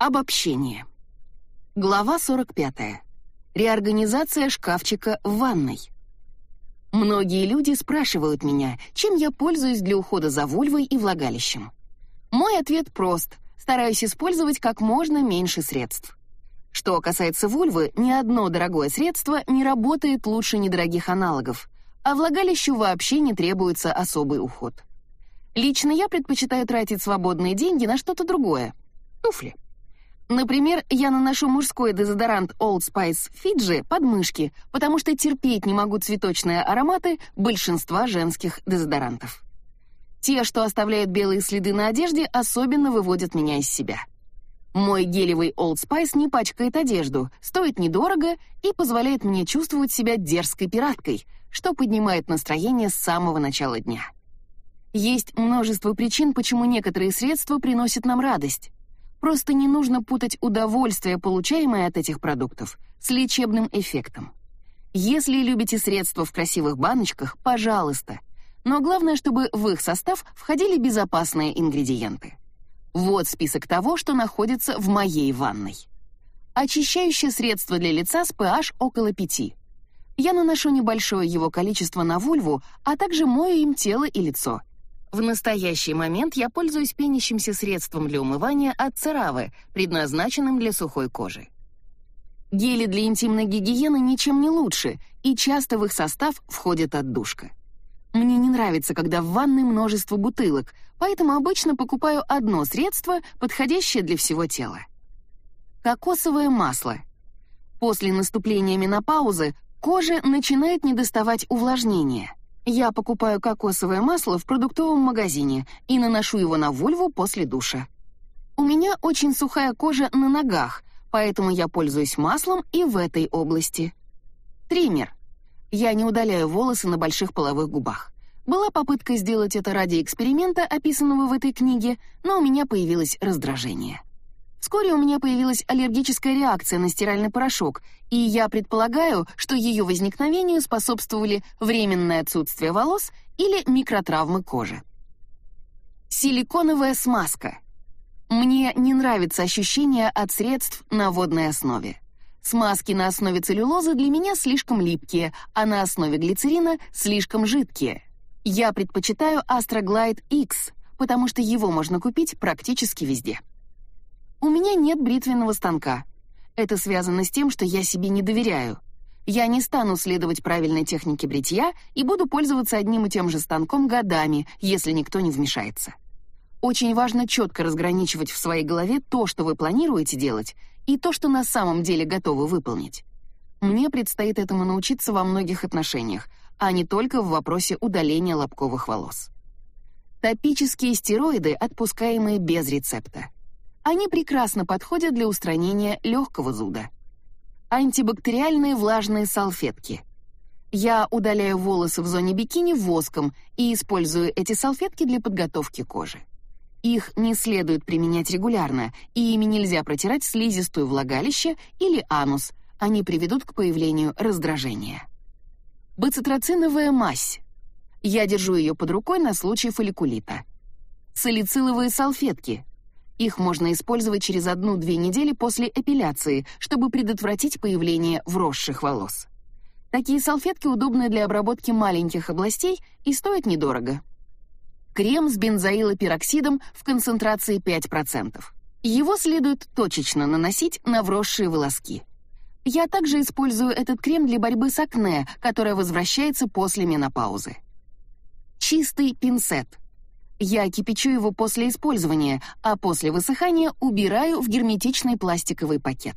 Обобщение. Глава 45. Реорганизация шкафчика в ванной. Многие люди спрашивают меня, чем я пользуюсь для ухода за вульвой и влагалищем. Мой ответ прост: стараюсь использовать как можно меньше средств. Что касается вульвы, ни одно дорогое средство не работает лучше недорогих аналогов, а влагалищу вообще не требуется особый уход. Лично я предпочитаю тратить свободные деньги на что-то другое. Туфли. Например, я наношу мужской дезодорант Old Spice Fiji под мышки, потому что терпеть не могу цветочные ароматы большинства женских дезодорантов. Те, что оставляют белые следы на одежде, особенно выводят меня из себя. Мой гелевый Old Spice не пачкает одежду, стоит недорого и позволяет мне чувствовать себя дерзкой пираткой, что поднимает настроение с самого начала дня. Есть множество причин, почему некоторые средства приносят нам радость. Просто не нужно путать удовольствие, получаемое от этих продуктов, с лечебным эффектом. Если любите средства в красивых баночках, пожалуйста. Но главное, чтобы в их состав входили безопасные ингредиенты. Вот список того, что находится в моей ванной. Очищающее средство для лица с pH около 5. Я наношу небольшое его количество на вульву, а также мою им тело и лицо. В настоящий момент я пользуюсь пенящимся средством для умывания от CeraVe, предназначенным для сухой кожи. Гели для интимной гигиены ничем не лучше, и часто в их состав входит отдушка. Мне не нравится, когда в ванной множество бутылок, поэтому обычно покупаю одно средство, подходящее для всего тела. Кокосовое масло. После наступления менопаузы коже начинает недоставать увлажнения. Я покупаю кокосовое масло в продуктовом магазине и наношу его на вульву после душа. У меня очень сухая кожа на ногах, поэтому я пользуюсь маслом и в этой области. Триммер. Я не удаляю волосы на больших половых губах. Была попытка сделать это ради эксперимента, описанного в этой книге, но у меня появилось раздражение. Вскоре у меня появилась аллергическая реакция на стиральный порошок, и я предполагаю, что ее возникновению способствовали временное отсутствие волос или микротравмы кожи. Силиконовая смазка. Мне не нравится ощущение от средств на водной основе. Смазки на основе целлюлозы для меня слишком липкие, а на основе глицерина слишком жидкие. Я предпочитаю Astroglide X, потому что его можно купить практически везде. У меня нет бритвенного станка. Это связано с тем, что я себе не доверяю. Я не стану следовать правильной технике бритья и буду пользоваться одним и тем же станком годами, если никто не вмешается. Очень важно четко разграничивать в своей голове то, что вы планируете делать, и то, что на самом деле готовы выполнить. Мне предстоит этому научиться во многих отношениях, а не только в вопросе удаления лобковых волос. Топические стероиды, отпускаемые без рецепта. Они прекрасно подходят для устранения легкого зуда. Антибактериальные влажные салфетки. Я удаляю волосы в зоне бикини воском и использую эти салфетки для подготовки кожи. Их не следует применять регулярно, и ими нельзя протирать слизистую влагалище или анус. Они приведут к появлению раздражения. Бацитроциновая мазь. Я держу ее под рукой на случай фолликулита. Салициловые салфетки. Их можно использовать через одну-две недели после эпиляции, чтобы предотвратить появление вросших волос. Такие салфетки удобны для обработки маленьких областей и стоят недорого. Крем с бензоилопероксидом в концентрации 5%. Его следует точечно наносить на вросшие волоски. Я также использую этот крем для борьбы с акне, которое возвращается после менопаузы. Чистый пинцет. Я кипячу его после использования, а после высыхания убираю в герметичный пластиковый пакет.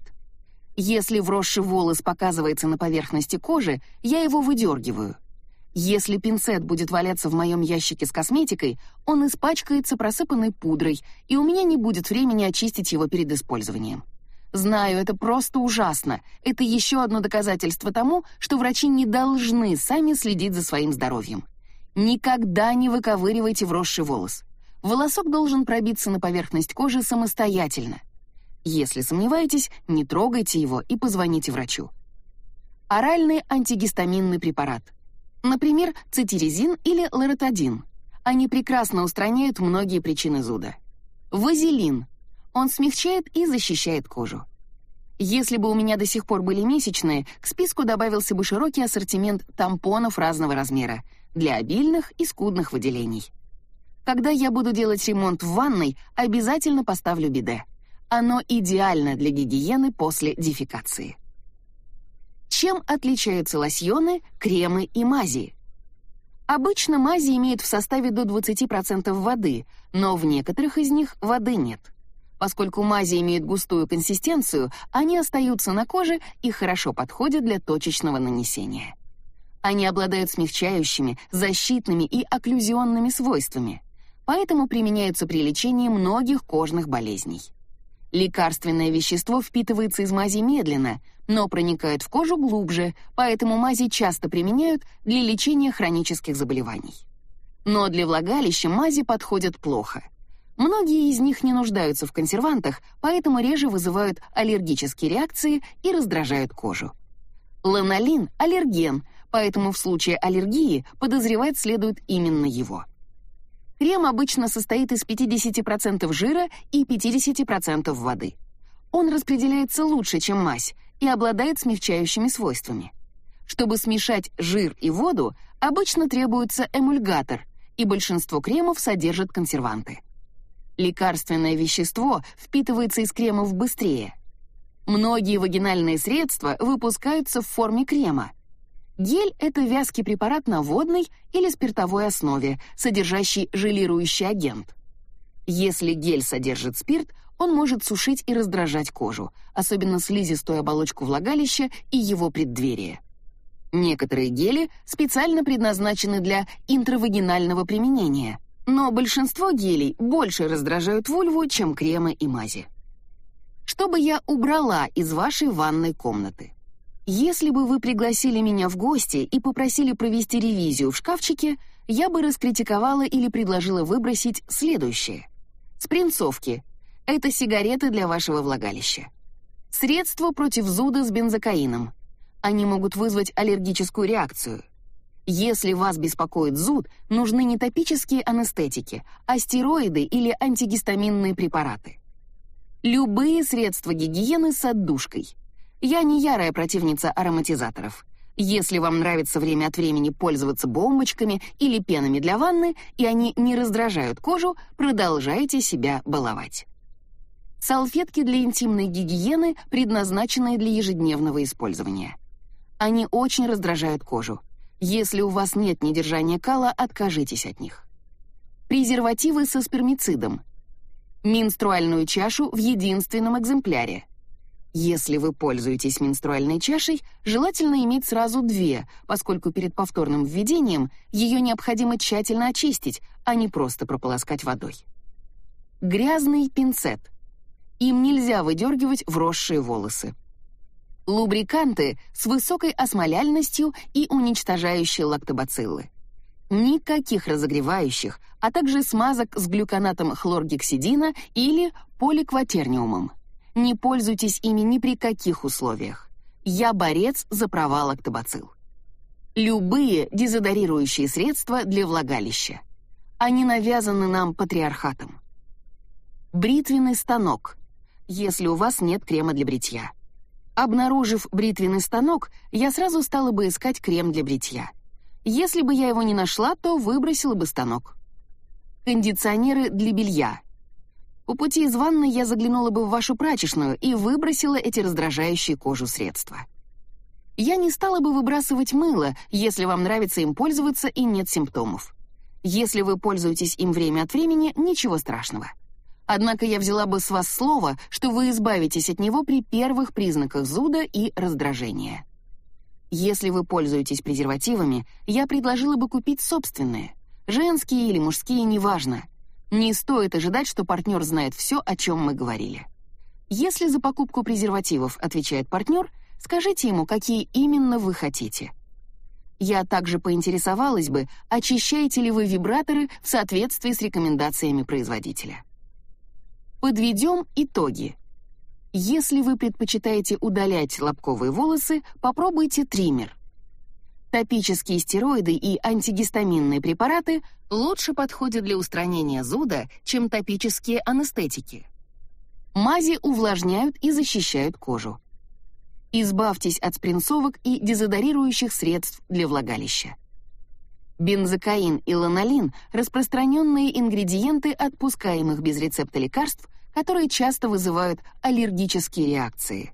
Если вросший волос показывается на поверхности кожи, я его выдергиваю. Если пинцет будет валяться в моем ящике с косметикой, он испачкается просыпанной пудрой, и у меня не будет времени очистить его перед использованием. Знаю, это просто ужасно. Это еще одно доказательство тому, что врачи не должны сами следить за своим здоровьем. Никогда не выковыривайте вросший волос. Волосок должен пробиться на поверхность кожи самостоятельно. Если сомневаетесь, не трогайте его и позвоните врачу. Оральный антигистаминный препарат. Например, цитиризин или лоротадин. Они прекрасно устраняют многие причины зуда. Вазелин. Он смягчает и защищает кожу. Если бы у меня до сих пор были месячные, к списку добавился бы широкий ассортимент тампонов разного размера для обильных и скудных выделений. Когда я буду делать ремонт в ванной, обязательно поставлю биде. Оно идеально для гигиены после дефекации. Чем отличаются лосьоны, кремы и мази? Обычно мази имеют в составе до 20% воды, но в некоторых из них воды нет. Поскольку мази имеют густую консистенцию, они остаются на коже и хорошо подходят для точечного нанесения. Они обладают смягчающими, защитными и окклюзионными свойствами, поэтому применяются при лечении многих кожных болезней. Лекарственное вещество впитывается из мази медленно, но проникает в кожу глубже, поэтому мази часто применяют для лечения хронических заболеваний. Но для влагалища мази подходят плохо. Многие из них не нуждаются в консервантах, поэтому реже вызывают аллергические реакции и раздражают кожу. Ланолин — аллерген, поэтому в случае аллергии подозревать следует именно его. Крем обычно состоит из 50% жира и 50% воды. Он распределяется лучше, чем мазь, и обладает смягчающими свойствами. Чтобы смешать жир и воду, обычно требуется эмульгатор, и большинство кремов содержат консерванты. Лекарственное вещество впитывается из кремов быстрее. Многие вагинальные средства выпускаются в форме крема. Гель — это вязкий препарат на водной или спиртовой основе, содержащий желирующий агент. Если гель содержит спирт, он может сушить и раздражать кожу, особенно слизистую оболочку влагалища и его преддверие. Некоторые гели специально предназначены для интравагинального применения, но большинство гелей больше раздражают вульву, чем кремы и мази. Что бы я убрала из вашей ванной комнаты? Если бы вы пригласили меня в гости и попросили провести ревизию в шкафчике, я бы раскритиковала или предложила выбросить следующее. Спринцовки — это сигареты для вашего влагалища. Средства против зуда с бензокаином. Они могут вызвать аллергическую реакцию. Если вас беспокоит зуд, нужны не топические анестетики, а стероиды или антигистаминные препараты. Любые средства гигиены с отдушкой. Я не ярая противница ароматизаторов. Если вам нравится время от времени пользоваться бомбочками или пенами для ванны, и они не раздражают кожу, продолжайте себя баловать. Салфетки для интимной гигиены, предназначенные для ежедневного использования. Они очень раздражают кожу. Если у вас нет недержания кала, откажитесь от них. Презервативы со спермицидом. Менструальную чашу в единственном экземпляре. Если вы пользуетесь менструальной чашей, желательно иметь сразу две, поскольку перед повторным введением ее необходимо тщательно очистить, а не просто прополоскать водой. Грязный пинцет. Им нельзя выдергивать вросшие волосы лубриканты с высокой осмоляльностью и уничтожающие лактобациллы. Никаких разогревающих, а также смазок с глюконатом хлоргексидина или поликватерниумом. Не пользуйтесь ими ни при каких условиях. Я борец за права лактобацилл. Любые дезодорирующие средства для влагалища. Они навязаны нам патриархатом. Бритвенный станок, если у вас нет крема для бритья. Обнаружив бритвенный станок, я сразу стала бы искать крем для бритья. Если бы я его не нашла, то выбросила бы станок. Кондиционеры для белья. По пути из ванны я заглянула бы в вашу прачечную и выбросила эти раздражающие кожу средства. Я не стала бы выбрасывать мыло, если вам нравится им пользоваться и нет симптомов. Если вы пользуетесь им время от времени, ничего страшного. Однако я взяла бы с вас слово, что вы избавитесь от него при первых признаках зуда и раздражения. Если вы пользуетесь презервативами, я предложила бы купить собственные. Женские или мужские, неважно. Не стоит ожидать, что партнер знает все, о чем мы говорили. Если за покупку презервативов отвечает партнер, скажите ему, какие именно вы хотите. Я также поинтересовалась бы, очищаете ли вы вибраторы в соответствии с рекомендациями производителя. Подведем итоги. Если вы предпочитаете удалять лобковые волосы, попробуйте триммер. Топические стероиды и антигистаминные препараты лучше подходят для устранения зуда, чем топические анестетики. Мази увлажняют и защищают кожу. Избавьтесь от спринцовок и дезодорирующих средств для влагалища. Бензокаин и ланолин — распространенные ингредиенты отпускаемых без рецепта лекарств, которые часто вызывают аллергические реакции.